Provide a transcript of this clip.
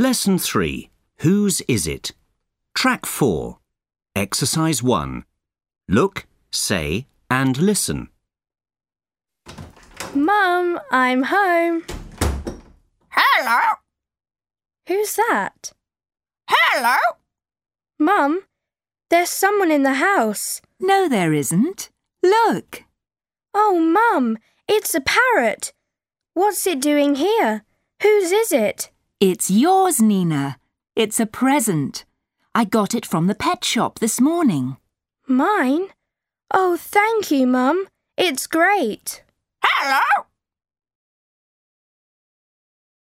Lesson 3. Whose is it? Track 4. Exercise 1. Look, say, and listen. Mum, I'm home. Hello? Who's that? Hello? Mum, there's someone in the house. No, there isn't. Look. Oh, Mum, it's a parrot. What's it doing here? Whose is it? It's yours, Nina. It's a present. I got it from the pet shop this morning. Mine? Oh, thank you, Mum. It's great. Hello?